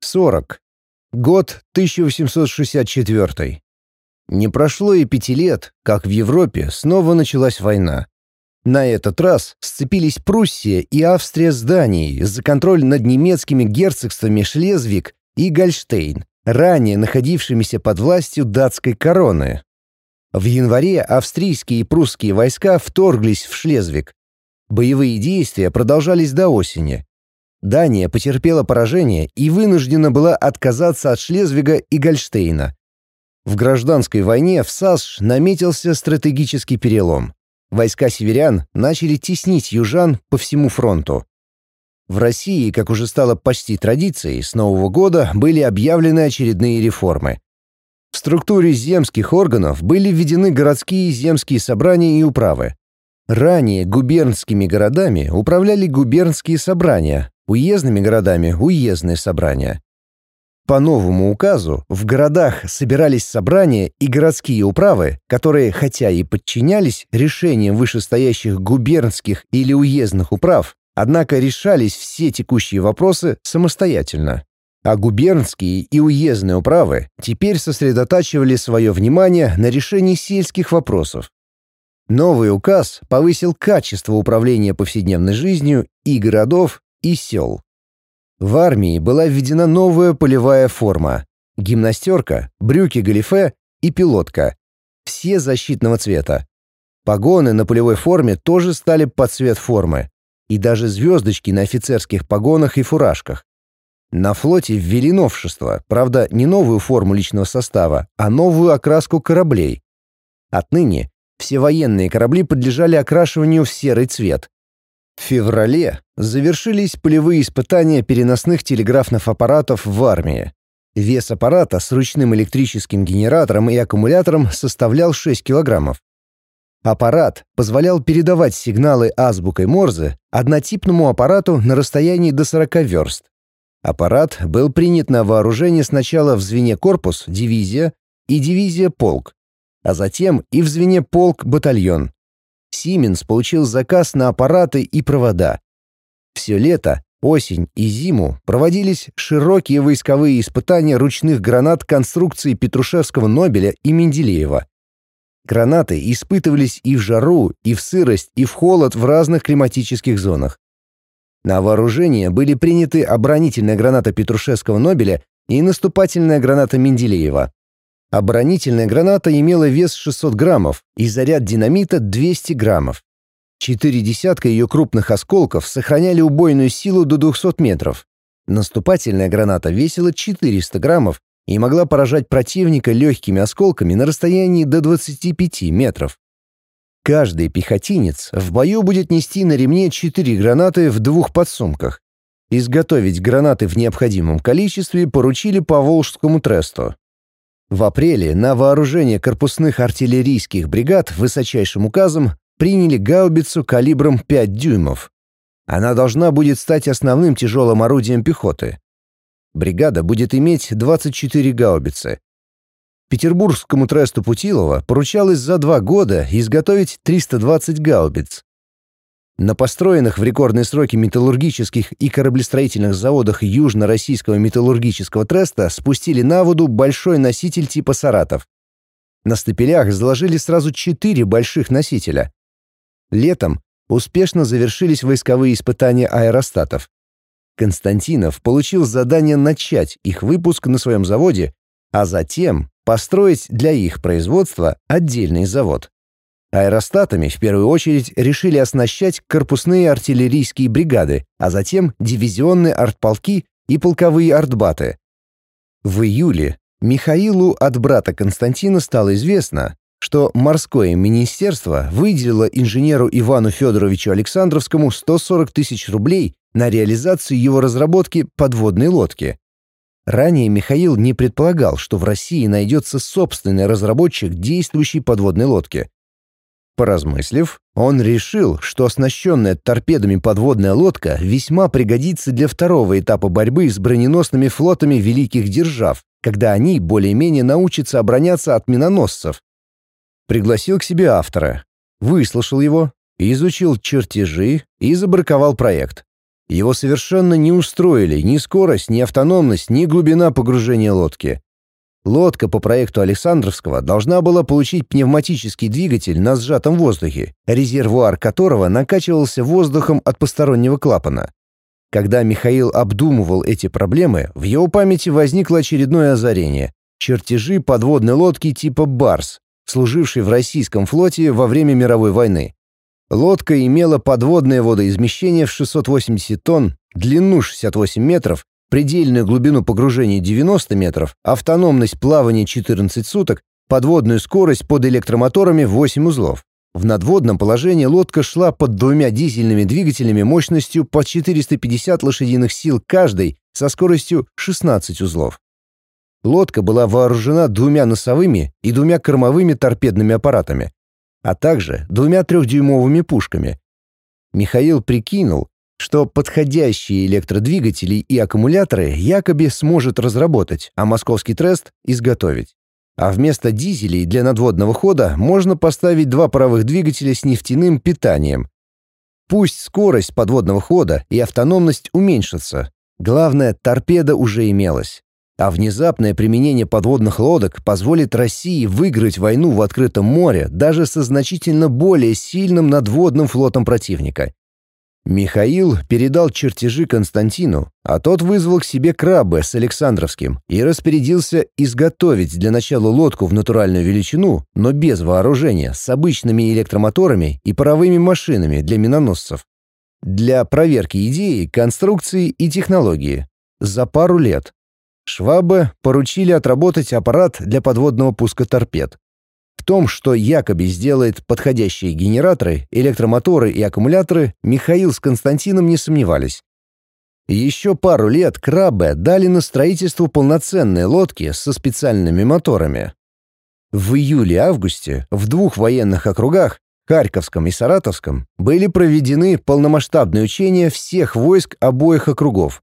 40. Год 1864. Не прошло и пяти лет, как в Европе снова началась война. На этот раз сцепились Пруссия и Австрия с Данией за контроль над немецкими герцогствами Шлезвиг и Гольштейн, ранее находившимися под властью датской короны. В январе австрийские и прусские войска вторглись в Шлезвиг. Боевые действия продолжались до осени. Дания потерпела поражение и вынуждена была отказаться от Шлезвига и Гольштейна. В гражданской войне в САСШ наметился стратегический перелом. Войска северян начали теснить южан по всему фронту. В России, как уже стало почти традицией, с Нового года были объявлены очередные реформы. В структуре земских органов были введены городские земские собрания и управы. Ранее губернскими городами управляли губернские собрания, уездными городами – уездные собрания. По новому указу в городах собирались собрания и городские управы, которые, хотя и подчинялись решениям вышестоящих губернских или уездных управ, однако решались все текущие вопросы самостоятельно а губернские и уездные управы теперь сосредотачивали свое внимание на решении сельских вопросов. Новый указ повысил качество управления повседневной жизнью и городов, и сел. В армии была введена новая полевая форма – гимнастерка, брюки-галифе и пилотка. Все защитного цвета. Погоны на полевой форме тоже стали под цвет формы. И даже звездочки на офицерских погонах и фуражках. На флоте ввели новшество, правда, не новую форму личного состава, а новую окраску кораблей. Отныне все военные корабли подлежали окрашиванию в серый цвет. В феврале завершились полевые испытания переносных телеграфных аппаратов в армии. Вес аппарата с ручным электрическим генератором и аккумулятором составлял 6 килограммов. Аппарат позволял передавать сигналы азбукой Морзе однотипному аппарату на расстоянии до 40 верст. Аппарат был принят на вооружение сначала в звене корпус, дивизия и дивизия полк, а затем и в звене полк-батальон. Сименс получил заказ на аппараты и провода. Все лето, осень и зиму проводились широкие войсковые испытания ручных гранат конструкции Петрушевского Нобеля и Менделеева. Гранаты испытывались и в жару, и в сырость, и в холод в разных климатических зонах. На вооружение были приняты оборонительная граната Петрушевского Нобеля и наступательная граната Менделеева. Оборонительная граната имела вес 600 граммов и заряд динамита 200 граммов. Четыре десятка ее крупных осколков сохраняли убойную силу до 200 метров. Наступательная граната весила 400 граммов и могла поражать противника легкими осколками на расстоянии до 25 метров. Каждый пехотинец в бою будет нести на ремне четыре гранаты в двух подсумках. Изготовить гранаты в необходимом количестве поручили по Волжскому тресту. В апреле на вооружение корпусных артиллерийских бригад высочайшим указом приняли гаубицу калибром 5 дюймов. Она должна будет стать основным тяжелым орудием пехоты. Бригада будет иметь 24 гаубицы, Петербургскому тресту Путилова поручалось за два года изготовить 320 гаубиц. На построенных в рекордные сроки металлургических и кораблестроительных заводах Южно-Российского металлургического треста спустили на воду большой носитель типа «Саратов». На стапелях заложили сразу четыре больших носителя. Летом успешно завершились войсковые испытания аэростатов. Константинов получил задание начать их выпуск на своем заводе, а затем построить для их производства отдельный завод. Аэростатами в первую очередь решили оснащать корпусные артиллерийские бригады, а затем дивизионные артполки и полковые артбаты. В июле Михаилу от брата Константина стало известно, что морское министерство выделило инженеру Ивану Федоровичу Александровскому 140 тысяч рублей на реализацию его разработки подводной лодки. Ранее Михаил не предполагал, что в России найдется собственный разработчик действующей подводной лодки. Поразмыслив, он решил, что оснащенная торпедами подводная лодка весьма пригодится для второго этапа борьбы с броненосными флотами великих держав, когда они более-менее научатся обороняться от миноносцев. Пригласил к себе автора, выслушал его, изучил чертежи и забраковал проект. Его совершенно не устроили ни скорость, ни автономность, ни глубина погружения лодки. Лодка по проекту Александровского должна была получить пневматический двигатель на сжатом воздухе, резервуар которого накачивался воздухом от постороннего клапана. Когда Михаил обдумывал эти проблемы, в его памяти возникло очередное озарение — чертежи подводной лодки типа «Барс», служившей в российском флоте во время мировой войны. Лодка имела подводное водоизмещение в 680 тонн, длину 68 метров, предельную глубину погружения 90 метров, автономность плавания 14 суток, подводную скорость под электромоторами 8 узлов. В надводном положении лодка шла под двумя дизельными двигателями мощностью по 450 лошадиных сил каждый со скоростью 16 узлов. Лодка была вооружена двумя носовыми и двумя кормовыми торпедными аппаратами, а также двумя трехдюймовыми пушками. Михаил прикинул, что подходящие электродвигатели и аккумуляторы якобы сможет разработать, а московский трест — изготовить. А вместо дизелей для надводного хода можно поставить два паровых двигателя с нефтяным питанием. Пусть скорость подводного хода и автономность уменьшатся. Главное, торпеда уже имелась. А внезапное применение подводных лодок позволит России выиграть войну в открытом море даже со значительно более сильным надводным флотом противника. Михаил передал чертежи Константину, а тот вызвал к себе крабы с Александровским и распорядился изготовить для начала лодку в натуральную величину, но без вооружения, с обычными электромоторами и паровыми машинами для миноносцев. Для проверки идеи, конструкции и технологии. За пару лет. Швабе поручили отработать аппарат для подводного пуска торпед. Том, что якобы сделает подходящие генераторы, электромоторы и аккумуляторы, Михаил с Константином не сомневались. Еще пару лет Краббе дали на строительство полноценные лодки со специальными моторами. В июле-августе в двух военных округах, Харьковском и Саратовском, были проведены полномасштабные учения всех войск обоих округов.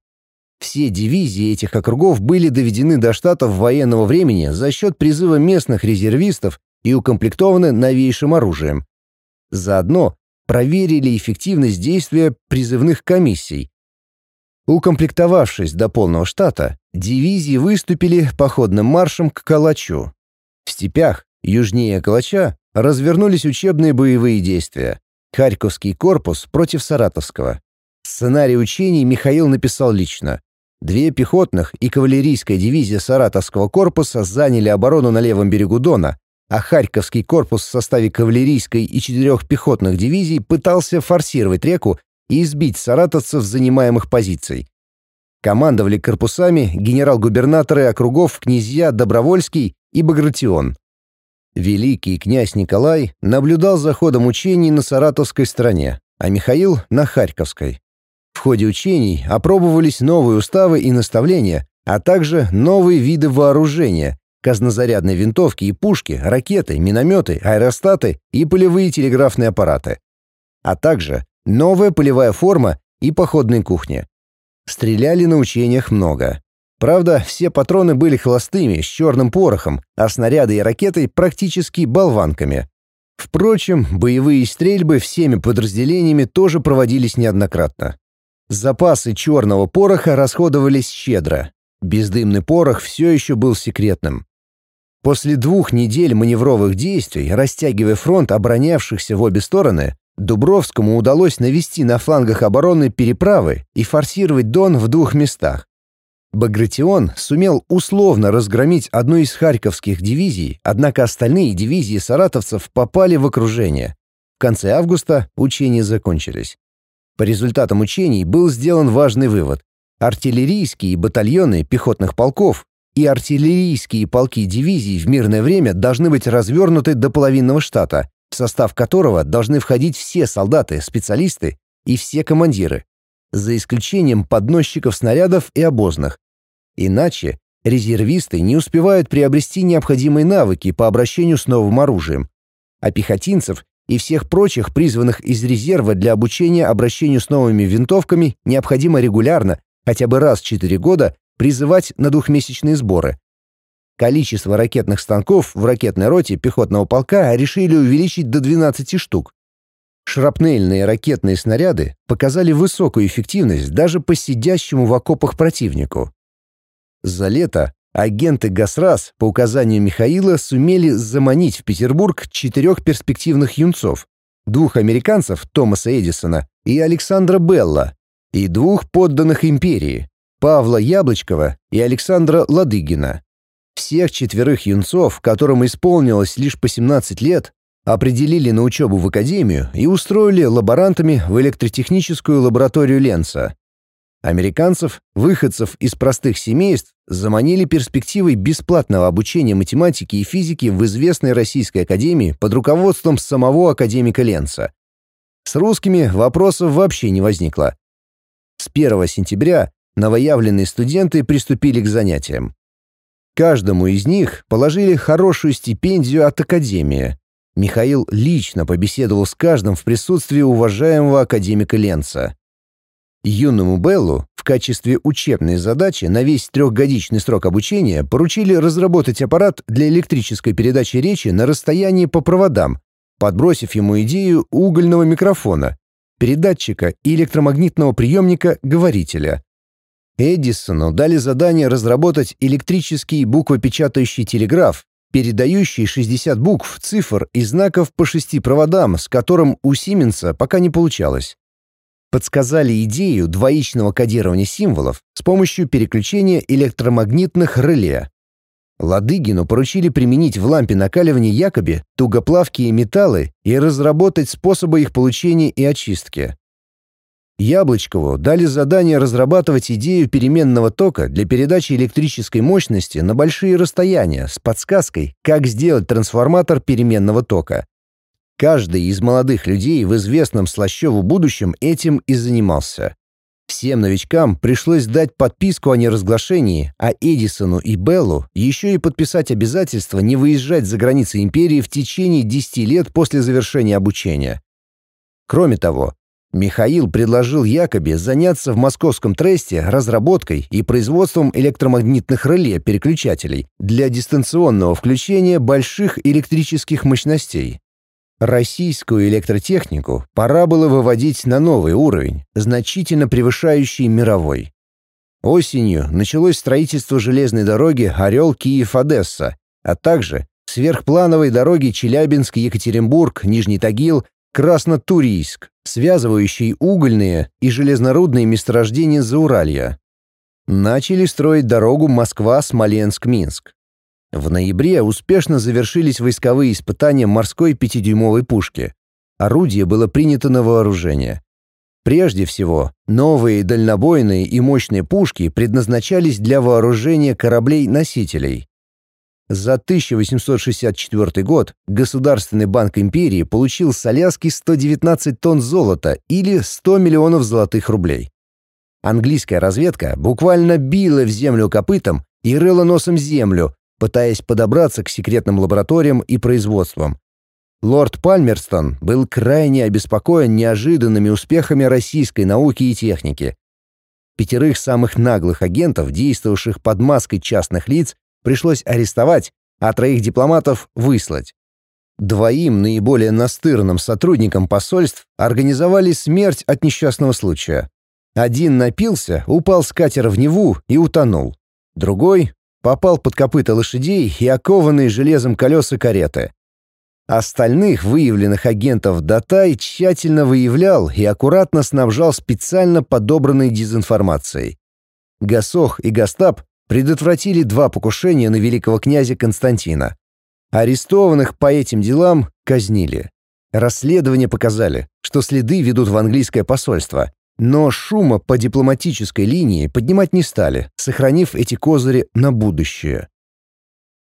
Все дивизии этих округов были доведены до штатов военного времени за счет призыва местных резервистов и укомплектованы новейшим оружием. Заодно проверили эффективность действия призывных комиссий. Укомплектовавшись до полного штата, дивизии выступили походным маршем к Калачу. В степях, южнее Калача, развернулись учебные боевые действия. Харьковский корпус против Саратовского. Сценарий учений Михаил написал лично. Две пехотных и кавалерийская дивизия Саратовского корпуса заняли оборону на левом берегу Дона, а Харьковский корпус в составе кавалерийской и четырех пехотных дивизий пытался форсировать реку и избить саратовцев с занимаемых позиций. Командовали корпусами генерал-губернаторы округов князья Добровольский и Багратион. Великий князь Николай наблюдал за ходом учений на саратовской стороне, а Михаил — на Харьковской. В ходе учений опробовались новые уставы и наставления, а также новые виды вооружения, казнозарядные винтовки и пушки, ракеты, минометы, аэростаты и полевые телеграфные аппараты. А также новая полевая форма и походная кухня. Стреляли на учениях много. Правда, все патроны были холостыми, с черным порохом, а снаряды и ракеты практически болванками. Впрочем, боевые стрельбы всеми подразделениями тоже проводились неоднократно. Запасы черного пороха расходовались щедро. Бездымный порох все еще был секретным. После двух недель маневровых действий, растягивая фронт оборонявшихся в обе стороны, Дубровскому удалось навести на флангах обороны переправы и форсировать Дон в двух местах. Багратион сумел условно разгромить одну из харьковских дивизий, однако остальные дивизии саратовцев попали в окружение. В конце августа учения закончились. По результатам учений был сделан важный вывод. Артиллерийские батальоны пехотных полков и артиллерийские полки дивизий в мирное время должны быть развернуты до половинного штата, в состав которого должны входить все солдаты, специалисты и все командиры, за исключением подносчиков снарядов и обозных. Иначе резервисты не успевают приобрести необходимые навыки по обращению с новым оружием, а пехотинцев и всех прочих, призванных из резерва для обучения обращению с новыми винтовками, необходимо регулярно, хотя бы раз в 4 года, призывать на двухмесячные сборы. Количество ракетных станков в ракетной роте пехотного полка решили увеличить до 12 штук. Шрапнельные ракетные снаряды показали высокую эффективность даже по сидящему в окопах противнику. За лето агенты ГАСРАС по указанию Михаила сумели заманить в Петербург четырех перспективных юнцов, двух американцев Томаса Эдисона и Александра Белла, и двух подданных империи Павла Яблочкова и Александра Ладыгина. Всех четверых юнцов, которым исполнилось лишь по 17 лет, определили на учебу в академию и устроили лаборантами в электротехническую лабораторию Ленца. Американцев, выходцев из простых семейств, заманили перспективой бесплатного обучения математике и физике в известной российской академии под руководством самого академика Ленца. С русскими вопросов вообще не возникло. С 1 сентября новоявленные студенты приступили к занятиям. Каждому из них положили хорошую стипендию от академии, Михаил лично побеседовал с каждым в присутствии уважаемого академика Ленца. Юному Беллу в качестве учебной задачи на весь трехгодичный срок обучения поручили разработать аппарат для электрической передачи речи на расстоянии по проводам, подбросив ему идею угольного микрофона, передатчика и электромагнитного приемника-говорителя. Эдисону дали задание разработать электрический буквопечатающий телеграф, передающий 60 букв, цифр и знаков по шести проводам, с которым у Сименса пока не получалось. Подсказали идею двоичного кодирования символов с помощью переключения электромагнитных реле. Ладыгину поручили применить в лампе накаливания якобы тугоплавкие металлы и разработать способы их получения и очистки. Яблочкову дали задание разрабатывать идею переменного тока для передачи электрической мощности на большие расстояния с подсказкой, как сделать трансформатор переменного тока. Каждый из молодых людей в известном Слащеву будущем этим и занимался. Всем новичкам пришлось дать подписку о неразглашении, а Эдисону и Беллу еще и подписать обязательство не выезжать за границы империи в течение 10 лет после завершения обучения. Кроме того, Михаил предложил Якобе заняться в московском тресте разработкой и производством электромагнитных реле переключателей для дистанционного включения больших электрических мощностей. Российскую электротехнику пора было выводить на новый уровень, значительно превышающий мировой. Осенью началось строительство железной дороги Орел-Киев-Одесса, а также сверхплановой дороги Челябинск-Екатеринбург, Нижний Тагил Краснотурийск, связывающий угольные и железнорудные месторождения Зауралья. Начали строить дорогу Москва-Смоленск-Минск. В ноябре успешно завершились войсковые испытания морской пятидюймовой пушки. Орудие было принято на вооружение. Прежде всего, новые дальнобойные и мощные пушки предназначались для вооружения кораблей-носителей. За 1864 год Государственный банк империи получил с Аляски 119 тонн золота или 100 миллионов золотых рублей. Английская разведка буквально била в землю копытом и рыла носом землю, пытаясь подобраться к секретным лабораториям и производствам. Лорд Пальмерстон был крайне обеспокоен неожиданными успехами российской науки и техники. Пятерых самых наглых агентов, действовавших под маской частных лиц, пришлось арестовать, а троих дипломатов выслать. Двоим наиболее настырным сотрудникам посольств организовали смерть от несчастного случая. Один напился, упал с катера в Неву и утонул. Другой попал под копыта лошадей и окованные железом колеса кареты. Остальных выявленных агентовДатай тщательно выявлял и аккуратно снабжал специально подобранной дезинформацией. Гасох и Гастап предотвратили два покушения на великого князя Константина. Арестованных по этим делам казнили. Расследования показали, что следы ведут в английское посольство, но шума по дипломатической линии поднимать не стали, сохранив эти козыри на будущее.